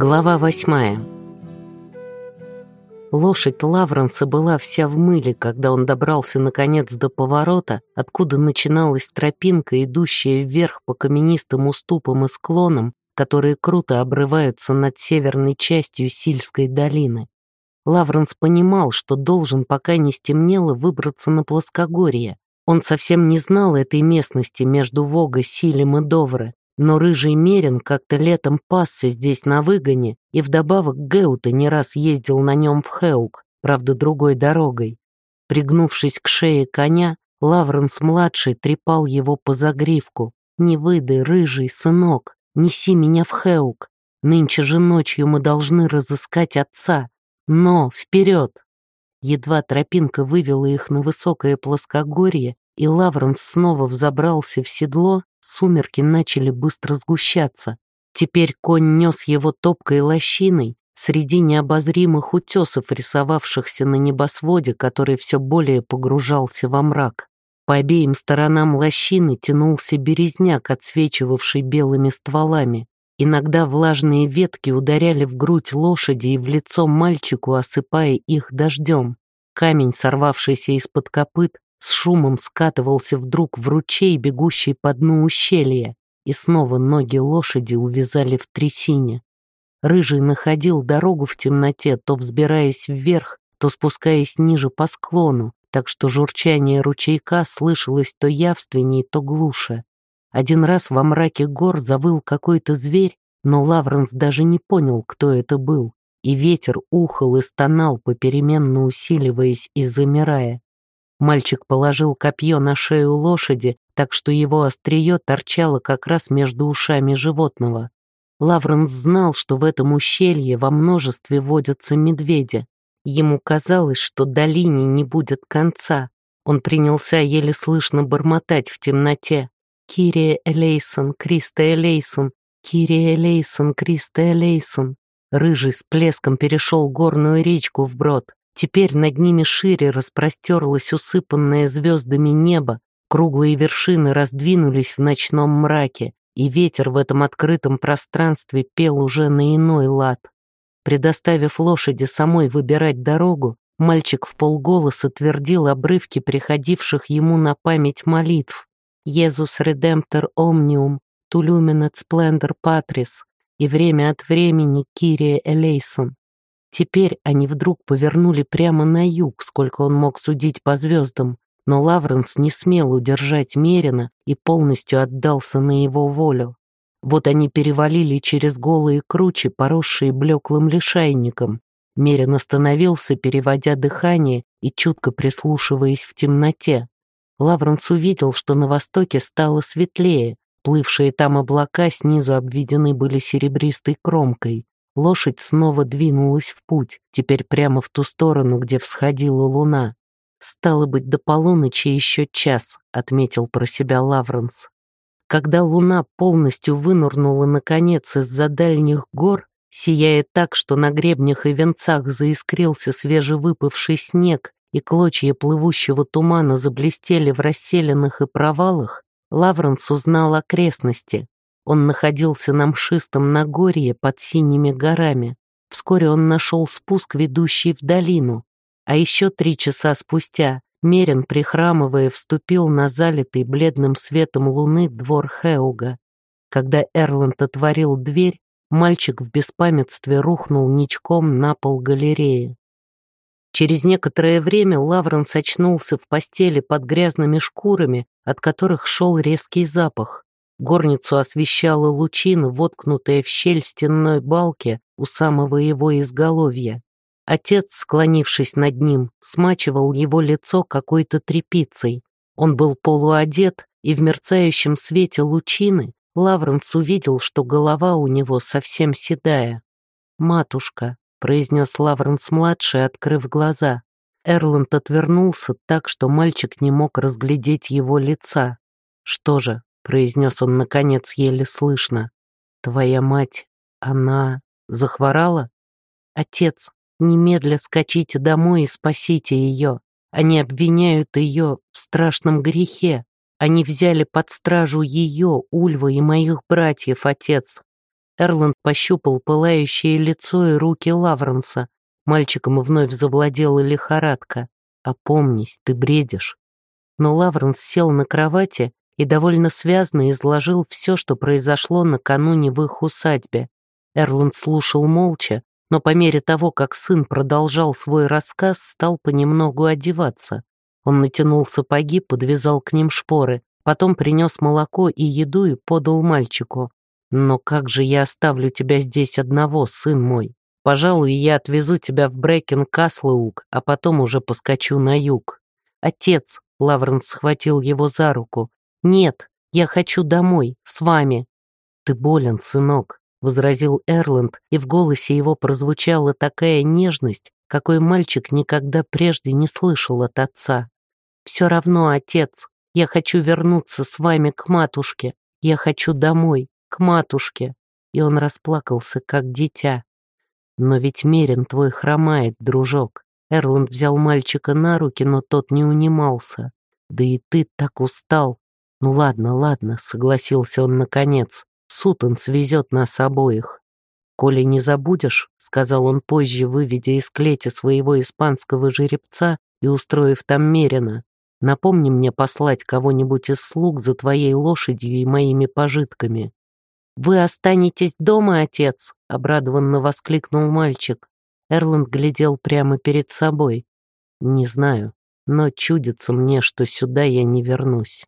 Глава восьмая. Лошадь Лавренса была вся в мыле, когда он добрался наконец до поворота, откуда начиналась тропинка, идущая вверх по каменистым уступам и склонам, которые круто обрываются над северной частью Сильской долины. Лавренс понимал, что должен, пока не стемнело, выбраться на плоскогорье. Он совсем не знал этой местности между Вога, Силем и Довре, но рыжий Мерин как-то летом пасся здесь на выгоне, и вдобавок Геута не раз ездил на нем в Хеук, правда, другой дорогой. Пригнувшись к шее коня, Лавренс-младший трепал его по загривку. «Не выдай, рыжий, сынок, неси меня в Хеук. Нынче же ночью мы должны разыскать отца. Но вперед!» Едва тропинка вывела их на высокое плоскогорье, и Лавренс снова взобрался в седло, Сумерки начали быстро сгущаться. Теперь конь нес его топкой лощиной среди необозримых утесов, рисовавшихся на небосводе, который все более погружался во мрак. По обеим сторонам лощины тянулся березняк, отсвечивавший белыми стволами. Иногда влажные ветки ударяли в грудь лошади и в лицо мальчику, осыпая их дождем. Камень, сорвавшийся из-под копыт, с шумом скатывался вдруг в ручей, бегущий по дну ущелья, и снова ноги лошади увязали в трясине. Рыжий находил дорогу в темноте, то взбираясь вверх, то спускаясь ниже по склону, так что журчание ручейка слышалось то явственнее, то глуше. Один раз во мраке гор завыл какой-то зверь, но Лавренс даже не понял, кто это был, и ветер ухал и стонал, попеременно усиливаясь и замирая. Мальчик положил копье на шею лошади, так что его острие торчало как раз между ушами животного. Лавренс знал, что в этом ущелье во множестве водятся медведи. Ему казалось, что долине не будет конца. Он принялся еле слышно бормотать в темноте. «Кирия Элейсон, Криста Элейсон, Кирия Элейсон, Криста Элейсон». Рыжий с плеском перешел горную речку вброд. Теперь над ними шире распростерлось усыпанное звездами небо, круглые вершины раздвинулись в ночном мраке, и ветер в этом открытом пространстве пел уже на иной лад. Предоставив лошади самой выбирать дорогу, мальчик в полголоса твердил обрывки приходивших ему на память молитв «Езус редемптор омниум, тулюминет сплендер патрис» и время от времени «Кирия элейсон». Теперь они вдруг повернули прямо на юг, сколько он мог судить по звездам, но Лавренс не смел удержать Мерина и полностью отдался на его волю. Вот они перевалили через голые кручи, поросшие блеклым лишайником. Мерин остановился, переводя дыхание и чутко прислушиваясь в темноте. Лавренс увидел, что на востоке стало светлее, плывшие там облака снизу обведены были серебристой кромкой. Лошадь снова двинулась в путь, теперь прямо в ту сторону, где всходила луна. «Стало быть, до полуночи еще час», — отметил про себя Лавренс. Когда луна полностью вынурнула, наконец, из-за дальних гор, сияя так, что на гребнях и венцах заискрился свежевыпавший снег, и клочья плывущего тумана заблестели в расселенных и провалах, Лавренс узнал окрестности. Он находился на мшистом Нагорье под синими горами. Вскоре он нашел спуск, ведущий в долину. А еще три часа спустя Мерин, прихрамывая, вступил на залитый бледным светом луны двор Хеуга. Когда Эрланд отворил дверь, мальчик в беспамятстве рухнул ничком на пол галереи. Через некоторое время Лаврен сочнулся в постели под грязными шкурами, от которых шел резкий запах. Горницу освещала лучина, воткнутая в щель стенной балки у самого его изголовья. Отец, склонившись над ним, смачивал его лицо какой-то тряпицей. Он был полуодет, и в мерцающем свете лучины Лавренс увидел, что голова у него совсем седая. «Матушка», — произнес Лавренс-младший, открыв глаза. Эрланд отвернулся так, что мальчик не мог разглядеть его лица. Что же, произнес он, наконец, еле слышно. «Твоя мать, она захворала? Отец, немедля скачите домой и спасите ее. Они обвиняют ее в страшном грехе. Они взяли под стражу ее, Ульва и моих братьев, отец. Эрланд пощупал пылающее лицо и руки Лавренса. Мальчиком вновь завладела лихорадка. «Опомнись, ты бредишь». Но Лавренс сел на кровати и довольно связно изложил все, что произошло накануне в их усадьбе. Эрланд слушал молча, но по мере того, как сын продолжал свой рассказ, стал понемногу одеваться. Он натянул сапоги, подвязал к ним шпоры, потом принес молоко и еду и подал мальчику. «Но как же я оставлю тебя здесь одного, сын мой? Пожалуй, я отвезу тебя в Брэкен-Каслоук, а потом уже поскочу на юг». «Отец», — Лавренс схватил его за руку, «нет, я хочу домой, с вами». «Ты болен, сынок», — возразил Эрланд, и в голосе его прозвучала такая нежность, какой мальчик никогда прежде не слышал от отца. «Все равно, отец, я хочу вернуться с вами к матушке. Я хочу домой, к матушке». И он расплакался, как дитя. «Но ведь Мерин твой хромает, дружок». Эрланд взял мальчика на руки, но тот не унимался. «Да и ты так устал». «Ну ладно, ладно», — согласился он наконец. Сутан свезет нас обоих. «Коли не забудешь», — сказал он позже, выведя из клети своего испанского жеребца и устроив там мерено, «напомни мне послать кого-нибудь из слуг за твоей лошадью и моими пожитками». «Вы останетесь дома, отец?» — обрадованно воскликнул мальчик. Эрланд глядел прямо перед собой. «Не знаю, но чудится мне, что сюда я не вернусь».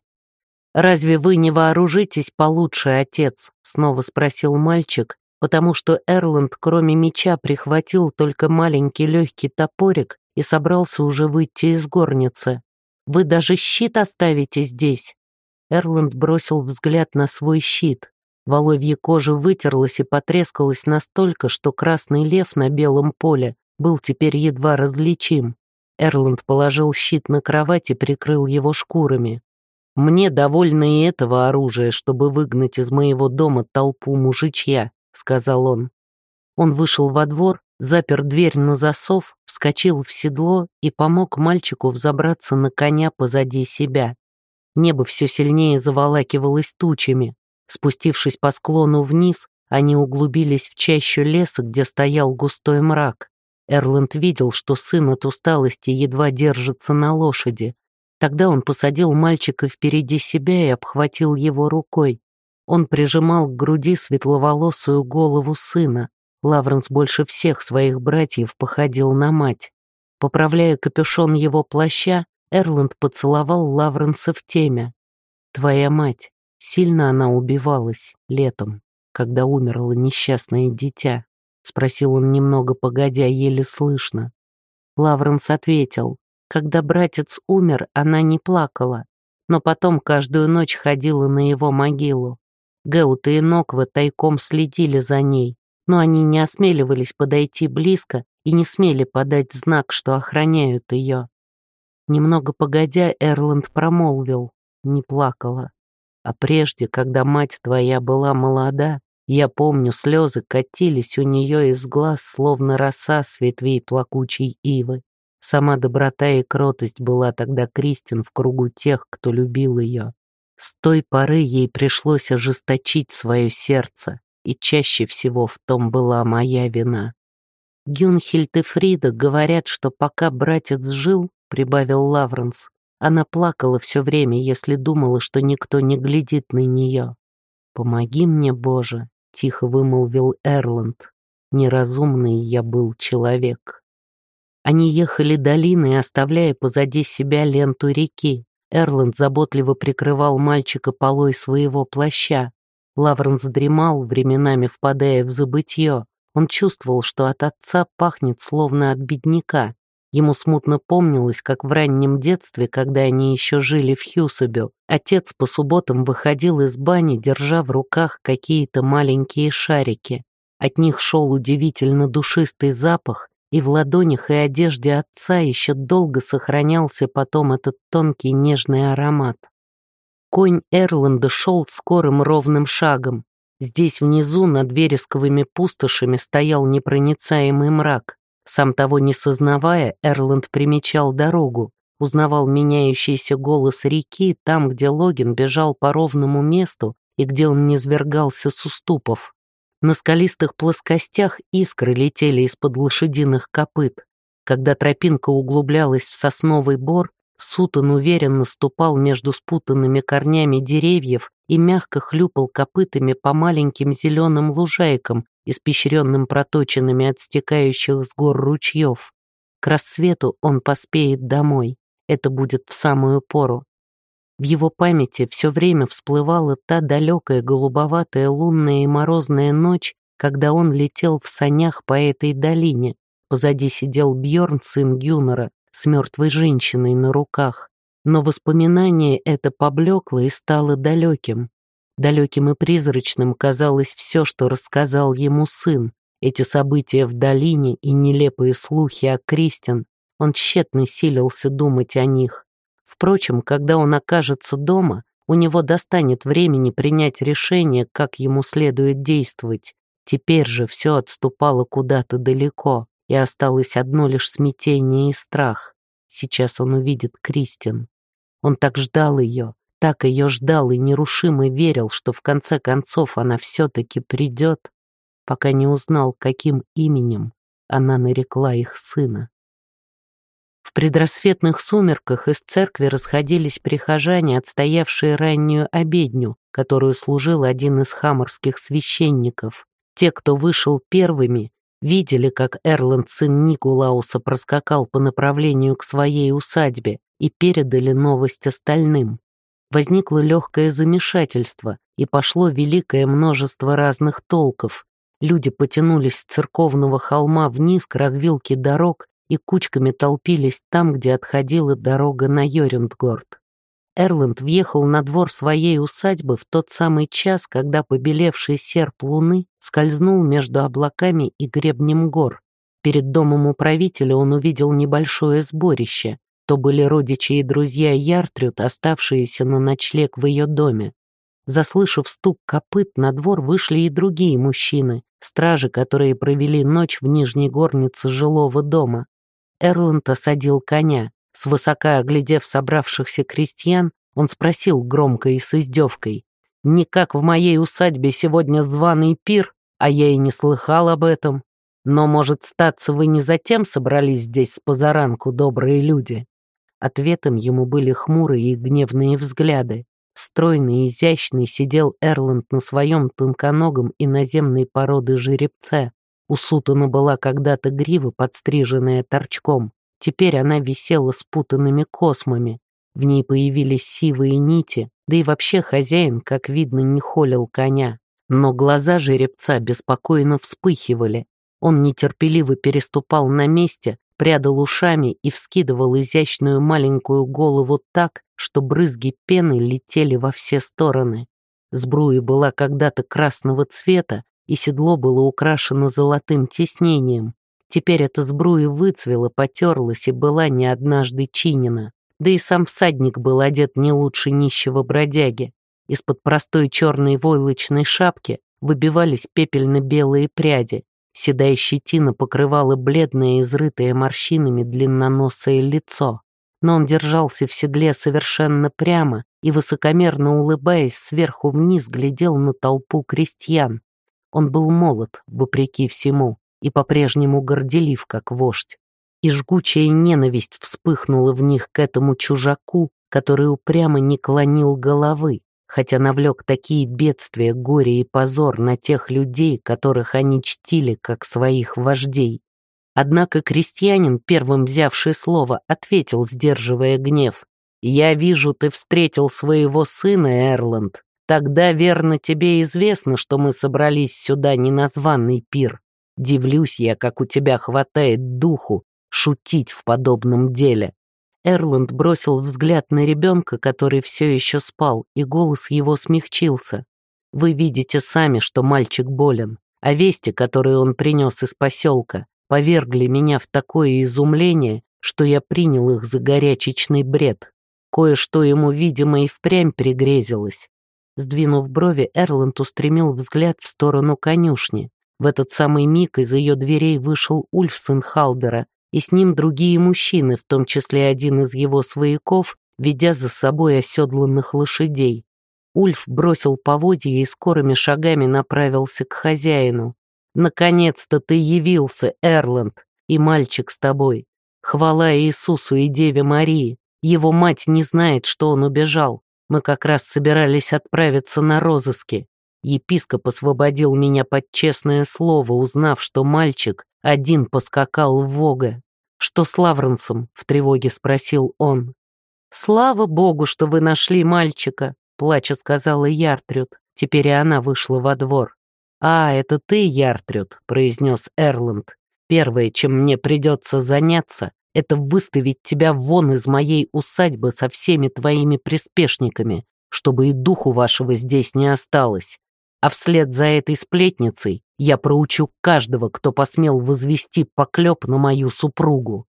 «Разве вы не вооружитесь получше, отец?» — снова спросил мальчик, потому что Эрланд, кроме меча, прихватил только маленький легкий топорик и собрался уже выйти из горницы. «Вы даже щит оставите здесь?» Эрланд бросил взгляд на свой щит. Воловья кожа вытерлась и потрескалась настолько, что красный лев на белом поле был теперь едва различим. Эрланд положил щит на кровать и прикрыл его шкурами. Мне довольно и этого оружия, чтобы выгнать из моего дома толпу мужичья», — сказал он. Он вышел во двор, запер дверь на засов, вскочил в седло и помог мальчику взобраться на коня позади себя. Небо все сильнее заволакивалось тучами. Спустившись по склону вниз, они углубились в чащу леса, где стоял густой мрак. Эрланд видел, что сын от усталости едва держится на лошади. Тогда он посадил мальчика впереди себя и обхватил его рукой. Он прижимал к груди светловолосую голову сына. Лавренс больше всех своих братьев походил на мать. Поправляя капюшон его плаща, Эрланд поцеловал Лавренса в темя. «Твоя мать, сильно она убивалась летом, когда умерло несчастное дитя?» — спросил он немного погодя, еле слышно. Лавренс ответил, когда братец умер, она не плакала, но потом каждую ночь ходила на его могилу. Геута и Ноква тайком следили за ней, но они не осмеливались подойти близко и не смели подать знак, что охраняют ее. Немного погодя, Эрланд промолвил, не плакала. А прежде, когда мать твоя была молода, я помню, слезы катились у нее из глаз, словно роса с ветвей плакучей ивы. Сама доброта и кротость была тогда Кристин в кругу тех, кто любил ее. С той поры ей пришлось ожесточить свое сердце, и чаще всего в том была моя вина. Гюнхельд и Фрида говорят, что пока братец жил, прибавил Лавренс, она плакала все время, если думала, что никто не глядит на нее. «Помоги мне, Боже», — тихо вымолвил Эрланд. «Неразумный я был человек». Они ехали долиной, оставляя позади себя ленту реки. Эрланд заботливо прикрывал мальчика полой своего плаща. Лавренс дремал, временами впадая в забытье. Он чувствовал, что от отца пахнет словно от бедняка. Ему смутно помнилось, как в раннем детстве, когда они еще жили в Хьюсабе, отец по субботам выходил из бани, держа в руках какие-то маленькие шарики. От них шел удивительно душистый запах, и в ладонях и одежде отца еще долго сохранялся потом этот тонкий нежный аромат. Конь Эрланда шел скорым ровным шагом. Здесь внизу над вересковыми пустошами стоял непроницаемый мрак. Сам того не сознавая, Эрланд примечал дорогу, узнавал меняющийся голос реки там, где Логин бежал по ровному месту и где он низвергался с уступов. На скалистых плоскостях искры летели из-под лошадиных копыт. Когда тропинка углублялась в сосновый бор, Сутан уверенно ступал между спутанными корнями деревьев и мягко хлюпал копытами по маленьким зеленым лужайкам, испещренным проточенными от стекающих с гор ручьев. К рассвету он поспеет домой. Это будет в самую пору. В его памяти все время всплывала та далекая голубоватая лунная и морозная ночь, когда он летел в санях по этой долине. Позади сидел Бьорн, сын Гюнера, с мертвой женщиной на руках. Но воспоминание это поблекло и стало далеким. Далеким и призрачным казалось все, что рассказал ему сын. Эти события в долине и нелепые слухи о Кристин. Он тщетно силился думать о них. Впрочем, когда он окажется дома, у него достанет времени принять решение, как ему следует действовать. Теперь же все отступало куда-то далеко и осталось одно лишь смятение и страх. Сейчас он увидит Кристин. Он так ждал ее, так ее ждал и нерушимо верил, что в конце концов она все-таки придет, пока не узнал, каким именем она нарекла их сына. Предрассветных сумерках из церкви расходились прихожане, отстоявшие раннюю обедню, которую служил один из хаморских священников. Те, кто вышел первыми, видели, как Эрланд, сын Никулауса, проскакал по направлению к своей усадьбе и передали новость остальным. Возникло легкое замешательство, и пошло великое множество разных толков. Люди потянулись с церковного холма вниз к развилке дорог и кучками толпились там, где отходила дорога на Йорюндгорд. Эрланд въехал на двор своей усадьбы в тот самый час, когда побелевший серп луны скользнул между облаками и гребнем гор. Перед домом управителя он увидел небольшое сборище. То были родичи и друзья Яртрют, оставшиеся на ночлег в ее доме. Заслышав стук копыт, на двор вышли и другие мужчины, стражи, которые провели ночь в нижней горнице жилого дома. Эрланд осадил коня. Свысока оглядев собравшихся крестьян, он спросил громко и с издевкой. «Не как в моей усадьбе сегодня званый пир, а я и не слыхал об этом. Но, может, статься вы не затем собрались здесь с позаранку, добрые люди?» Ответом ему были хмурые и гневные взгляды. Стройный и изящный сидел Эрланд на своем тонконогом и наземной породы жеребце. У Сутана была когда-то грива, подстриженная торчком. Теперь она висела спутанными космами. В ней появились сивые нити, да и вообще хозяин, как видно, не холил коня. Но глаза жеребца беспокойно вспыхивали. Он нетерпеливо переступал на месте, прядал ушами и вскидывал изящную маленькую голову так, что брызги пены летели во все стороны. Сбруя была когда-то красного цвета, и седло было украшено золотым тиснением. Теперь эта сбруя выцвела, потерлась и была не однажды чинена. Да и сам всадник был одет не лучше нищего бродяги. Из-под простой черной войлочной шапки выбивались пепельно-белые пряди. Седая щетина покрывала бледное, изрытое морщинами длинноносое лицо. Но он держался в седле совершенно прямо и, высокомерно улыбаясь, сверху вниз глядел на толпу крестьян. Он был молод, вопреки всему и по-прежнему горделив, как вождь. И жгучая ненависть вспыхнула в них к этому чужаку, который упрямо не клонил головы, хотя навлек такие бедствия, горе и позор на тех людей, которых они чтили как своих вождей. Однако крестьянин, первым взявший слово, ответил, сдерживая гнев. «Я вижу, ты встретил своего сына, Эрланд. Тогда, верно, тебе известно, что мы собрались сюда не на званый пир. Дивлюсь я, как у тебя хватает духу шутить в подобном деле». Эрланд бросил взгляд на ребенка, который все еще спал, и голос его смягчился. «Вы видите сами, что мальчик болен, а вести, которые он принес из поселка, повергли меня в такое изумление, что я принял их за горячечный бред. Кое-что ему, видимо, и впрямь пригрезилось». Сдвинув брови, Эрланд устремил взгляд в сторону конюшни. В этот самый миг из ее дверей вышел Ульф сын Халдера, и с ним другие мужчины, в том числе один из его свояков, ведя за собой оседланных лошадей. Ульф бросил поводья и скорыми шагами направился к хозяину. «Наконец-то ты явился, Эрланд, и мальчик с тобой. Хвала Иисусу и Деве Марии. Его мать не знает, что он убежал. Мы как раз собирались отправиться на розыски. Епископ освободил меня под честное слово, узнав, что мальчик один поскакал в Вога. «Что с Лавренсом?» — в тревоге спросил он. «Слава богу, что вы нашли мальчика», — плача сказала Яртрюд. Теперь и она вышла во двор. «А, это ты, Яртрюд», — произнес Эрланд. «Первое, чем мне придется заняться, это выставить тебя вон из моей усадьбы со всеми твоими приспешниками, чтобы и духу вашего здесь не осталось. А вслед за этой сплетницей я проучу каждого, кто посмел возвести поклеп на мою супругу.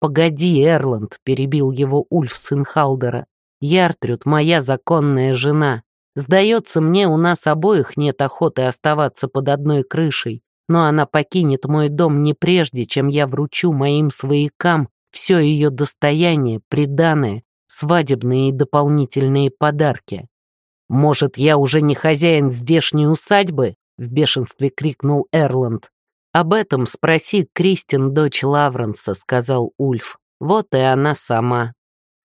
«Погоди, Эрланд», — перебил его Ульф сын Халдера. «Яртрюд — моя законная жена. Сдается мне, у нас обоих нет охоты оставаться под одной крышей, но она покинет мой дом не прежде, чем я вручу моим своякам все ее достояние, приданное, свадебные и дополнительные подарки. «Может, я уже не хозяин здешней усадьбы?» — в бешенстве крикнул Эрланд. «Об этом спроси Кристин, дочь Лавренса», — сказал Ульф. «Вот и она сама».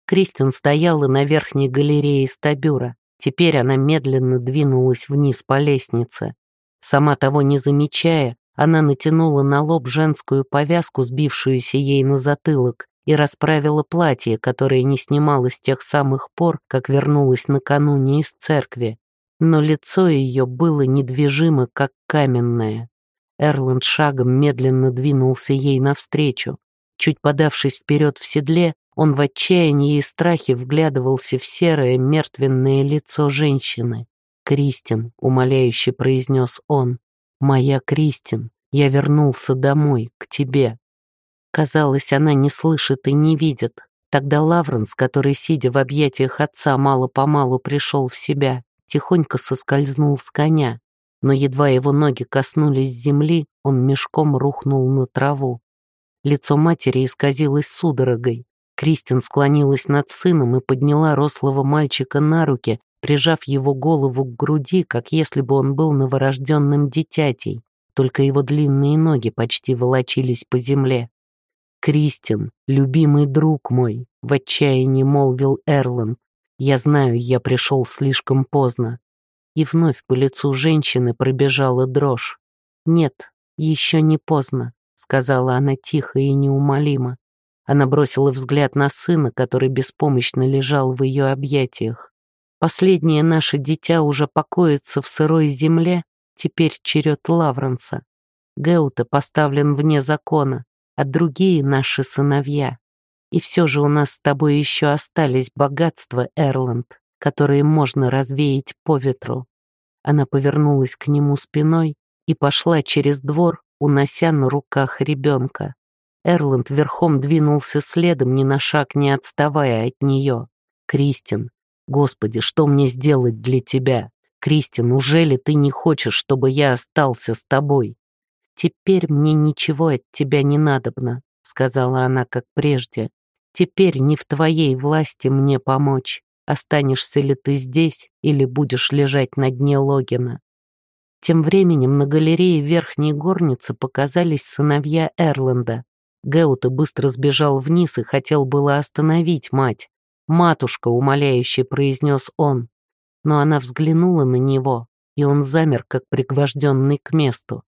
Кристин стояла на верхней галерее стабюра. Теперь она медленно двинулась вниз по лестнице. Сама того не замечая, она натянула на лоб женскую повязку, сбившуюся ей на затылок, и расправила платье, которое не снимала с тех самых пор, как вернулась накануне из церкви. Но лицо ее было недвижимо, как каменное. Эрланд шагом медленно двинулся ей навстречу. Чуть подавшись вперед в седле, он в отчаянии и страхе вглядывался в серое мертвенное лицо женщины. «Кристин», — умоляюще произнес он, — «моя Кристин, я вернулся домой, к тебе». Казалось, она не слышит и не видит. Тогда Лавренс, который, сидя в объятиях отца, мало-помалу пришел в себя, тихонько соскользнул с коня, но едва его ноги коснулись земли, он мешком рухнул на траву. Лицо матери исказилось судорогой. Кристин склонилась над сыном и подняла рослого мальчика на руки, прижав его голову к груди, как если бы он был новорожденным дитятей, только его длинные ноги почти волочились по земле. «Кристин, любимый друг мой», — в отчаянии молвил Эрланд. «Я знаю, я пришел слишком поздно». И вновь по лицу женщины пробежала дрожь. «Нет, еще не поздно», — сказала она тихо и неумолимо. Она бросила взгляд на сына, который беспомощно лежал в ее объятиях. «Последнее наше дитя уже покоится в сырой земле, теперь черед Лавренса. Геута поставлен вне закона, а другие наши сыновья. И все же у нас с тобой еще остались богатства, Эрланд, которые можно развеять по ветру. Она повернулась к нему спиной и пошла через двор, унося на руках ребенка. Эрланд верхом двинулся следом, ни на шаг не отставая от нее. «Кристин, Господи, что мне сделать для тебя? Кристин, ужели ты не хочешь, чтобы я остался с тобой?» «Теперь мне ничего от тебя не надобно», — сказала она, как прежде. «Теперь не в твоей власти мне помочь. Останешься ли ты здесь или будешь лежать на дне Логина?» Тем временем на галерее верхней горницы показались сыновья Эрленда. Геута быстро сбежал вниз и хотел было остановить мать. «Матушка», — умоляюще произнес он. Но она взглянула на него, и он замер, как пригвожденный к месту.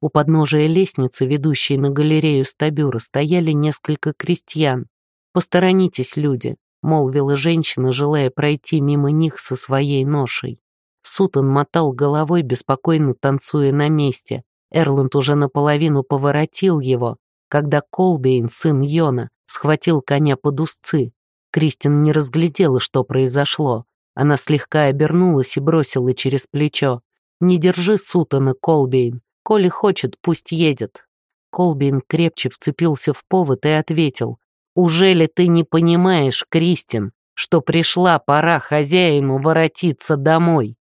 У подножия лестницы, ведущей на галерею стабюра, стояли несколько крестьян. «Посторонитесь, люди», — молвила женщина, желая пройти мимо них со своей ношей. Сутан мотал головой, беспокойно танцуя на месте. Эрланд уже наполовину поворотил его, когда Колбейн, сын Йона, схватил коня под узцы. Кристин не разглядела, что произошло. Она слегка обернулась и бросила через плечо. «Не держи Сутана, Колбейн. Коли хочет, пусть едет». Колбин крепче вцепился в повод и ответил. «Уже ли ты не понимаешь, Кристин, что пришла пора хозяину воротиться домой?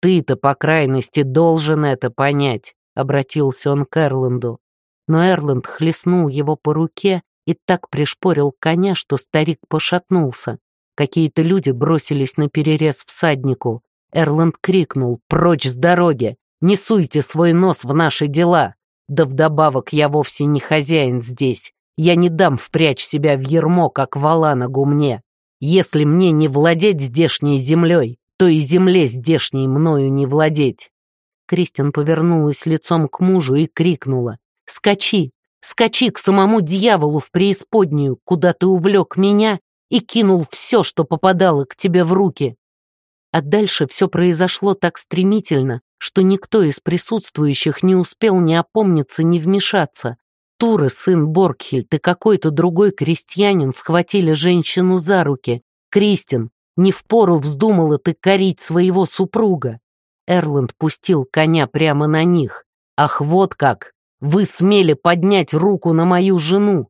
Ты-то, по крайности, должен это понять», — обратился он к Эрланду. Но Эрланд хлестнул его по руке и так пришпорил коня, что старик пошатнулся. Какие-то люди бросились на перерез всаднику. Эрланд крикнул «Прочь с дороги! Не суйте свой нос в наши дела! Да вдобавок я вовсе не хозяин здесь. Я не дам впрячь себя в ермо, как вала на гумне. Если мне не владеть здешней землей, то и земле здешней мною не владеть». Кристин повернулась лицом к мужу и крикнула «Скачи! Скачи к самому дьяволу в преисподнюю, куда ты увлек меня и кинул все, что попадало к тебе в руки. А дальше все произошло так стремительно, что никто из присутствующих не успел ни опомниться, ни вмешаться. Туре, сын Боргхильд и какой-то другой крестьянин схватили женщину за руки. «Кристин, не впору вздумала ты корить своего супруга!» Эрланд пустил коня прямо на них. «Ах, вот как! Вы смели поднять руку на мою жену!»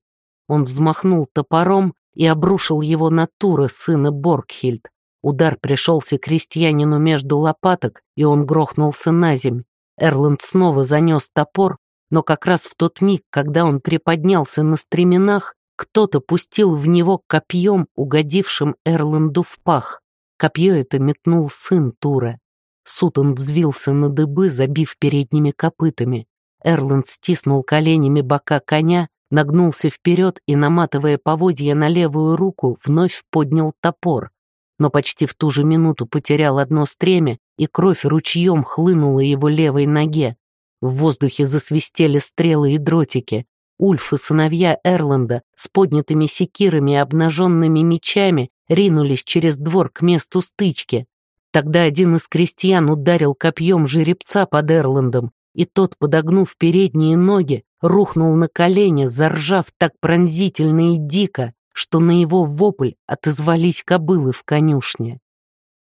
Он взмахнул топором, и обрушил его на Тура, сына Боргхильд. Удар пришелся крестьянину между лопаток, и он грохнулся на земь. Эрланд снова занес топор, но как раз в тот миг, когда он приподнялся на стременах, кто-то пустил в него копьем, угодившим Эрланду в пах. Копье это метнул сын Тура. Сутон взвился на дыбы, забив передними копытами. Эрланд стиснул коленями бока коня, нагнулся вперед и, наматывая поводья на левую руку, вновь поднял топор. Но почти в ту же минуту потерял одно стремя, и кровь ручьем хлынула его левой ноге. В воздухе засвистели стрелы и дротики. Ульф и сыновья Эрланда с поднятыми секирами и обнаженными мечами ринулись через двор к месту стычки. Тогда один из крестьян ударил копьем жеребца под Эрландом, и тот, подогнув передние ноги, рухнул на колени, заржав так пронзительно и дико, что на его вопль отозвались кобылы в конюшне.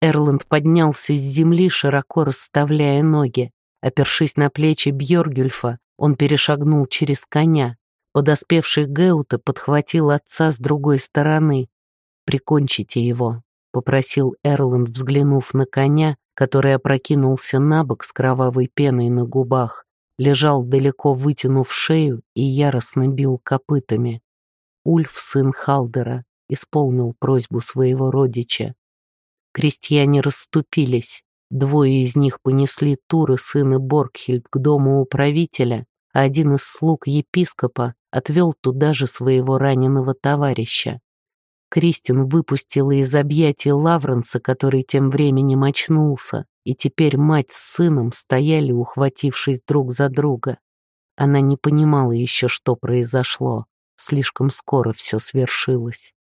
Эрланд поднялся с земли, широко расставляя ноги. Опершись на плечи Бьоргюльфа, он перешагнул через коня. Подоспевший Геута подхватил отца с другой стороны. «Прикончите его», — попросил Эрланд, взглянув на коня, который опрокинулся на бок с кровавой пеной на губах, лежал далеко вытянув шею и яростно бил копытами. Ульф, сын Халдера, исполнил просьбу своего родича. Крестьяне расступились. Двое из них понесли Туры, сына Боргхильд, к дому управителя, а один из слуг епископа отвел туда же своего раненого товарища. Кристин выпустила из объятий Лавренса, который тем временем очнулся, и теперь мать с сыном стояли, ухватившись друг за друга. Она не понимала еще, что произошло. Слишком скоро все свершилось.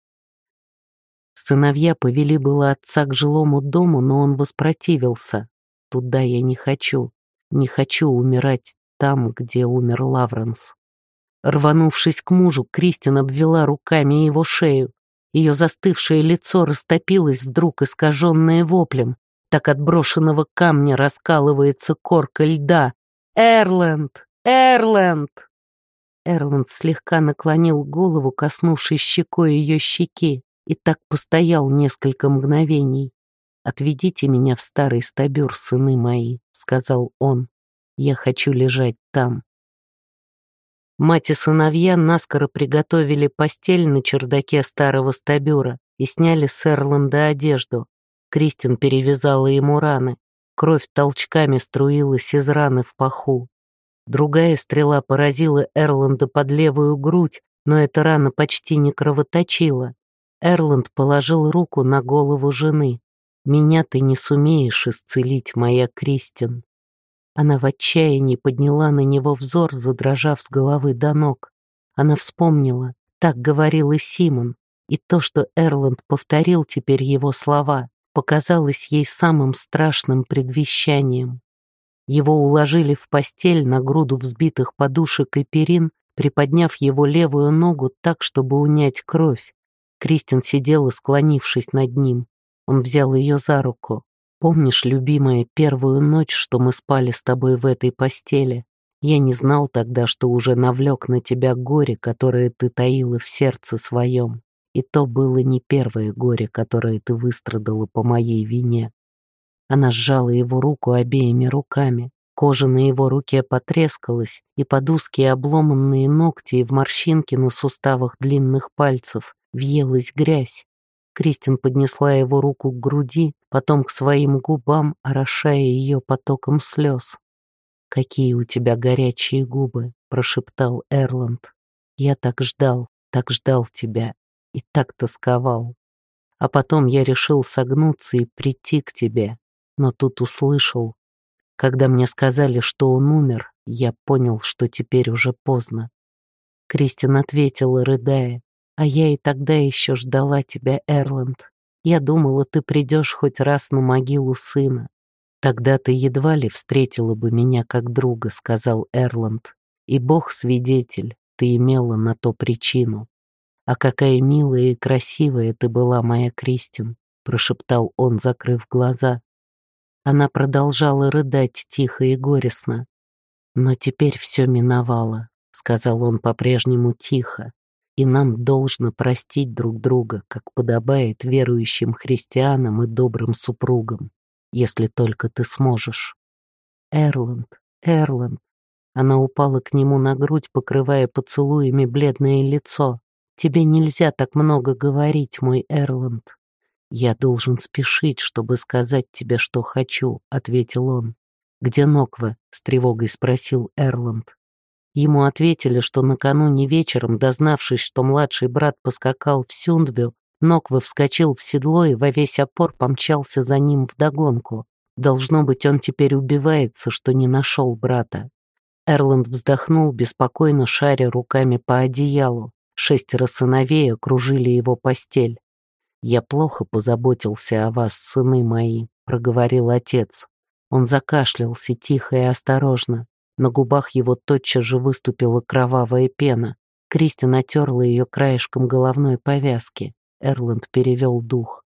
Сыновья повели было отца к жилому дому, но он воспротивился. «Туда я не хочу. Не хочу умирать там, где умер Лавренс». Рванувшись к мужу, Кристин обвела руками его шею. Ее застывшее лицо растопилось вдруг, искаженное воплем. Так от брошенного камня раскалывается корка льда. «Эрленд! Эрленд!» Эрленд слегка наклонил голову, коснувшись щекой ее щеки, и так постоял несколько мгновений. «Отведите меня в старый стабюр, сыны мои», — сказал он. «Я хочу лежать там». Мать и сыновья наскоро приготовили постель на чердаке старого стабюра и сняли с Эрланда одежду. Кристин перевязала ему раны. Кровь толчками струилась из раны в паху. Другая стрела поразила Эрланда под левую грудь, но эта рана почти не кровоточила. Эрланд положил руку на голову жены. «Меня ты не сумеешь исцелить, моя Кристин». Она в отчаянии подняла на него взор, задрожав с головы до ног. Она вспомнила, так говорил и Симон, и то, что Эрланд повторил теперь его слова, показалось ей самым страшным предвещанием. Его уложили в постель на груду взбитых подушек и перин, приподняв его левую ногу так, чтобы унять кровь. Кристин сидела, склонившись над ним. Он взял ее за руку. Помнишь, любимая, первую ночь, что мы спали с тобой в этой постели? Я не знал тогда, что уже навлек на тебя горе, которое ты таила в сердце своем. И то было не первое горе, которое ты выстрадала по моей вине. Она сжала его руку обеими руками. Кожа на его руке потрескалась, и под узкие обломанные ногти и в морщинки на суставах длинных пальцев въелась грязь. Кристин поднесла его руку к груди, потом к своим губам, орошая ее потоком слез. «Какие у тебя горячие губы!» — прошептал Эрланд. «Я так ждал, так ждал тебя и так тосковал. А потом я решил согнуться и прийти к тебе, но тут услышал. Когда мне сказали, что он умер, я понял, что теперь уже поздно. Кристин ответила, рыдая, а я и тогда еще ждала тебя, Эрланд. Я думала, ты придешь хоть раз на могилу сына. Тогда ты едва ли встретила бы меня как друга, сказал Эрланд. И Бог свидетель, ты имела на то причину. А какая милая и красивая ты была, моя Кристин, прошептал он, закрыв глаза. Она продолжала рыдать тихо и горестно. Но теперь все миновало, сказал он по-прежнему тихо и нам должно простить друг друга, как подобает верующим христианам и добрым супругам, если только ты сможешь. Эрланд, Эрланд. Она упала к нему на грудь, покрывая поцелуями бледное лицо. Тебе нельзя так много говорить, мой Эрланд. Я должен спешить, чтобы сказать тебе, что хочу, ответил он. Где Ноква? с тревогой спросил Эрланд. Ему ответили, что накануне вечером, дознавшись, что младший брат поскакал в Сюндбю, Ноквы вскочил в седло и во весь опор помчался за ним вдогонку. Должно быть, он теперь убивается, что не нашел брата. Эрланд вздохнул, беспокойно шаря руками по одеялу. Шестеро сыновей окружили его постель. «Я плохо позаботился о вас, сыны мои», — проговорил отец. Он закашлялся тихо и осторожно. На губах его тотчас же выступила кровавая пена. Кристи натерла ее краешком головной повязки. Эрланд перевел дух.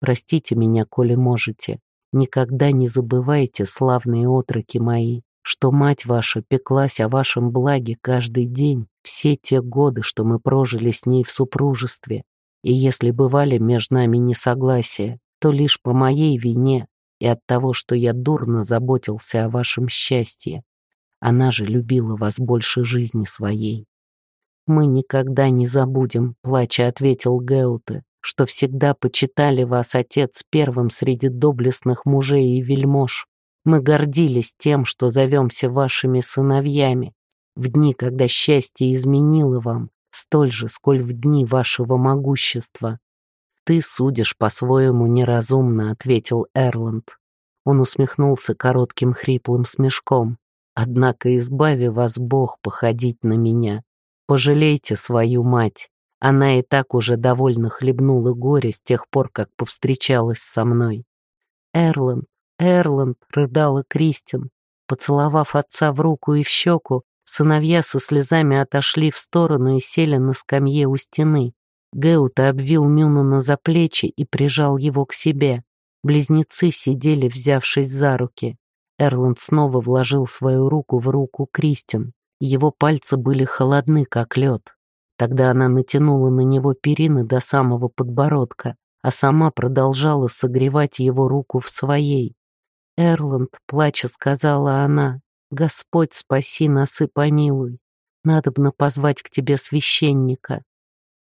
«Простите меня, коли можете. Никогда не забывайте, славные отроки мои, что мать ваша пеклась о вашем благе каждый день, все те годы, что мы прожили с ней в супружестве. И если бывали между нами несогласия, то лишь по моей вине и от того, что я дурно заботился о вашем счастье. Она же любила вас больше жизни своей. «Мы никогда не забудем», — плача ответил Геуте, «что всегда почитали вас, отец, первым среди доблестных мужей и вельмож. Мы гордились тем, что зовемся вашими сыновьями, в дни, когда счастье изменило вам, столь же, сколь в дни вашего могущества. «Ты судишь по-своему неразумно», — ответил Эрланд. Он усмехнулся коротким хриплым смешком. Однако избави вас Бог походить на меня. Пожалейте свою мать. Она и так уже довольно хлебнула горе с тех пор, как повстречалась со мной. Эрланд, Эрланд, рыдала Кристин. Поцеловав отца в руку и в щеку, сыновья со слезами отошли в сторону и сели на скамье у стены. Геута обвил Мюнана за плечи и прижал его к себе. Близнецы сидели, взявшись за руки. Эрланд снова вложил свою руку в руку Кристин. Его пальцы были холодны, как лед. Тогда она натянула на него перины до самого подбородка, а сама продолжала согревать его руку в своей. «Эрланд», — плача сказала она, — «Господь, спаси нас и помилуй. Надобно позвать к тебе священника».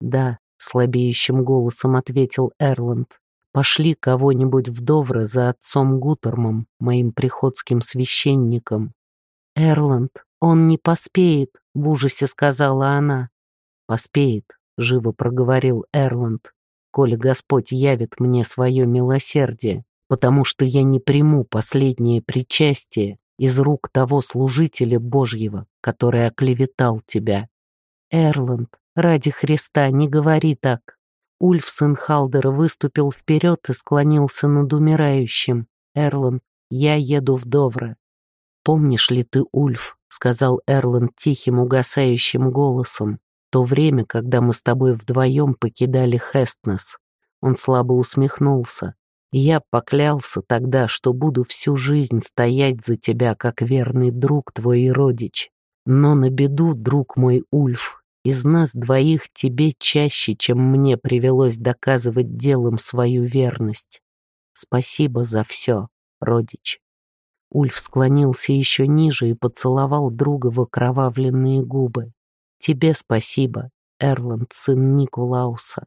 «Да», — слабеющим голосом ответил Эрланд. Пошли кого-нибудь в Довре за отцом Гутормом, моим приходским священником. «Эрланд, он не поспеет», — в ужасе сказала она. «Поспеет», — живо проговорил Эрланд, «коли Господь явит мне свое милосердие, потому что я не приму последнее причастие из рук того служителя Божьего, который оклеветал тебя. Эрланд, ради Христа, не говори так. Ульф, сын Халдера, выступил вперед и склонился над умирающим. «Эрланд, я еду в Довре». «Помнишь ли ты, Ульф?» — сказал Эрланд тихим, угасающим голосом. «То время, когда мы с тобой вдвоем покидали Хестнес». Он слабо усмехнулся. «Я поклялся тогда, что буду всю жизнь стоять за тебя, как верный друг твой и родич. Но на беду, друг мой Ульф, из нас двоих тебе чаще, чем мне привелось доказывать делом свою верность. Спасибо за все, родич. Ульф склонился еще ниже и поцеловал друга в окровавленные губы. Тебе спасибо, Эрланд, сын Никулауса.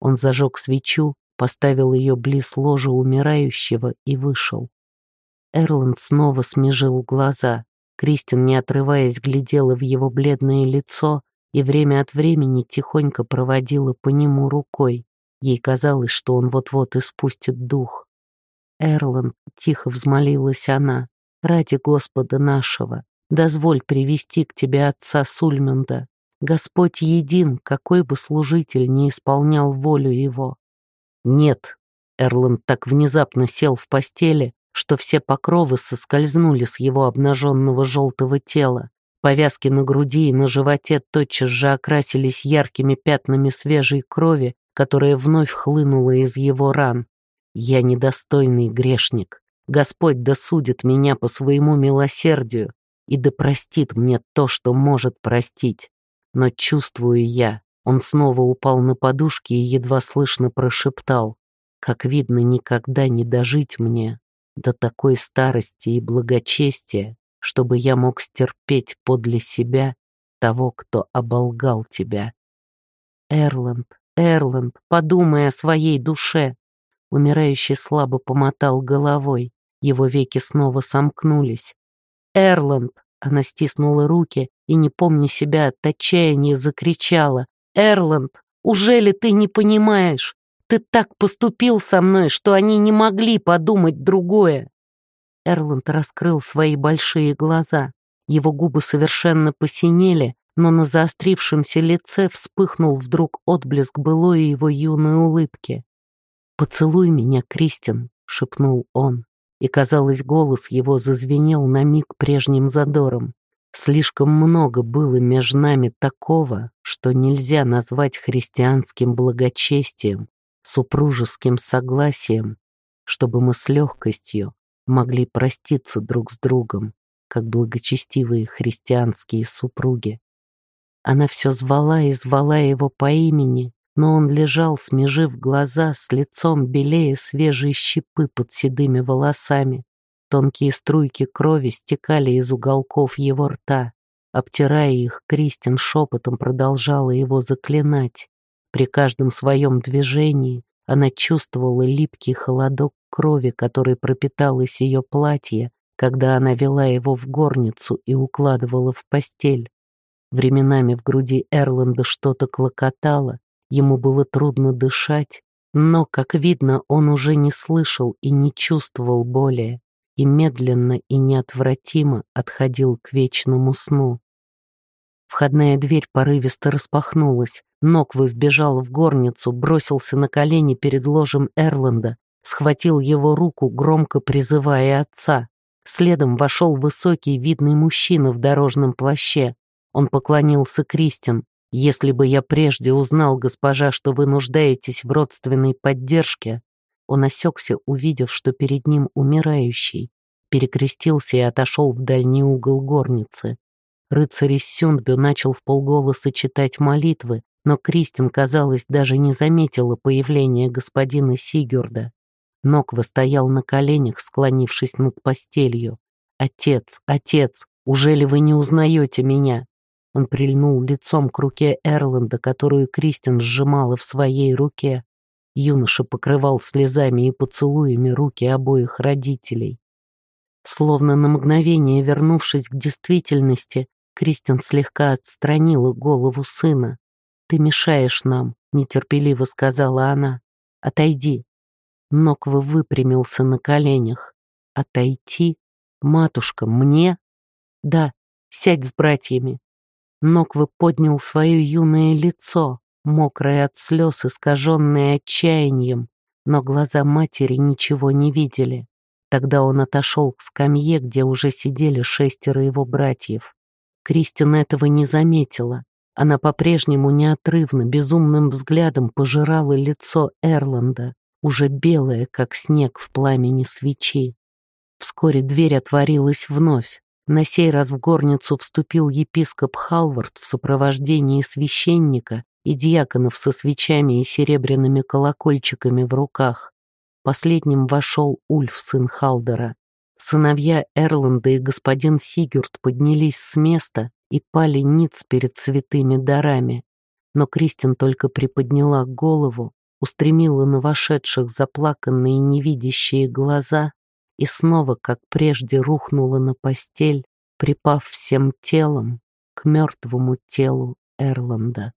Он зажег свечу, поставил ее близ ложа умирающего и вышел. Эрланд снова смежил глаза. Кристин, не отрываясь, глядела в его бледное лицо и время от времени тихонько проводила по нему рукой. Ей казалось, что он вот-вот испустит дух. «Эрланд», — тихо взмолилась она, — «ради Господа нашего, дозволь привести к тебе отца Сульмюнда. Господь един, какой бы служитель не исполнял волю его». «Нет», — Эрланд так внезапно сел в постели, что все покровы соскользнули с его обнаженного желтого тела. Повязки на груди и на животе тотчас же окрасились яркими пятнами свежей крови, которая вновь хлынула из его ран. «Я недостойный грешник. Господь досудит меня по своему милосердию и да простит мне то, что может простить. Но чувствую я». Он снова упал на подушки и едва слышно прошептал. «Как видно, никогда не дожить мне до такой старости и благочестия, чтобы я мог стерпеть подле себя того, кто оболгал тебя. Эрланд, Эрланд, подумай о своей душе. Умирающий слабо помотал головой, его веки снова сомкнулись. Эрланд, она стиснула руки и, не помня себя от отчаяния, закричала. «Эрланд, уже ли ты не понимаешь? Ты так поступил со мной, что они не могли подумать другое. Эрланд раскрыл свои большие глаза. Его губы совершенно посинели, но на заострившемся лице вспыхнул вдруг отблеск былой его юной улыбки. «Поцелуй меня, Кристин», — шепнул он, и, казалось, голос его зазвенел на миг прежним задором. Слишком много было между нами такого, что нельзя назвать христианским благочестием, супружеским согласием, чтобы мы с легкостью могли проститься друг с другом, как благочестивые христианские супруги. Она все звала и звала его по имени, но он лежал, смежив глаза, с лицом белее свежей щепы под седыми волосами. Тонкие струйки крови стекали из уголков его рта. Обтирая их, Кристин шепотом продолжала его заклинать. При каждом своем движении она чувствовала липкий холодок крови, который пропиталось ее платье, когда она вела его в горницу и укладывала в постель. Временами в груди Эрланда что-то клокотало, ему было трудно дышать, но, как видно, он уже не слышал и не чувствовал боли, и медленно и неотвратимо отходил к вечному сну. Входная дверь порывисто распахнулась. Ноквы вбежал в горницу, бросился на колени перед ложем Эрланда, схватил его руку, громко призывая отца. Следом вошел высокий, видный мужчина в дорожном плаще. Он поклонился Кристин. «Если бы я прежде узнал, госпожа, что вы нуждаетесь в родственной поддержке...» Он осекся, увидев, что перед ним умирающий. Перекрестился и отошел в дальний угол горницы. Рыцарь из Сюндбю начал в полголоса читать молитвы, но Кристин, казалось, даже не заметила появления господина Сигюрда. Ноква стоял на коленях, склонившись над постелью. «Отец, отец, уже ли вы не узнаете меня?» Он прильнул лицом к руке Эрланда, которую Кристин сжимала в своей руке. Юноша покрывал слезами и поцелуями руки обоих родителей. Словно на мгновение вернувшись к действительности, Кристин слегка отстранила голову сына. «Ты мешаешь нам», — нетерпеливо сказала она. «Отойди». Ноква выпрямился на коленях. «Отойти? Матушка, мне?» «Да, сядь с братьями». Ноква поднял свое юное лицо, мокрое от слез, искаженное отчаянием, но глаза матери ничего не видели. Тогда он отошел к скамье, где уже сидели шестеро его братьев. Кристин этого не заметила. Она по-прежнему неотрывно, безумным взглядом пожирала лицо Эрланда, уже белое, как снег в пламени свечи. Вскоре дверь отворилась вновь. На сей раз в горницу вступил епископ Халвард в сопровождении священника и диаконов со свечами и серебряными колокольчиками в руках. Последним вошел Ульф, сын Халдера. Сыновья Эрланда и господин Сигюрд поднялись с места и пали ниц перед святыми дарами. Но Кристин только приподняла голову, устремила на вошедших заплаканные невидящие глаза и снова, как прежде, рухнула на постель, припав всем телом к мертвому телу Эрланда.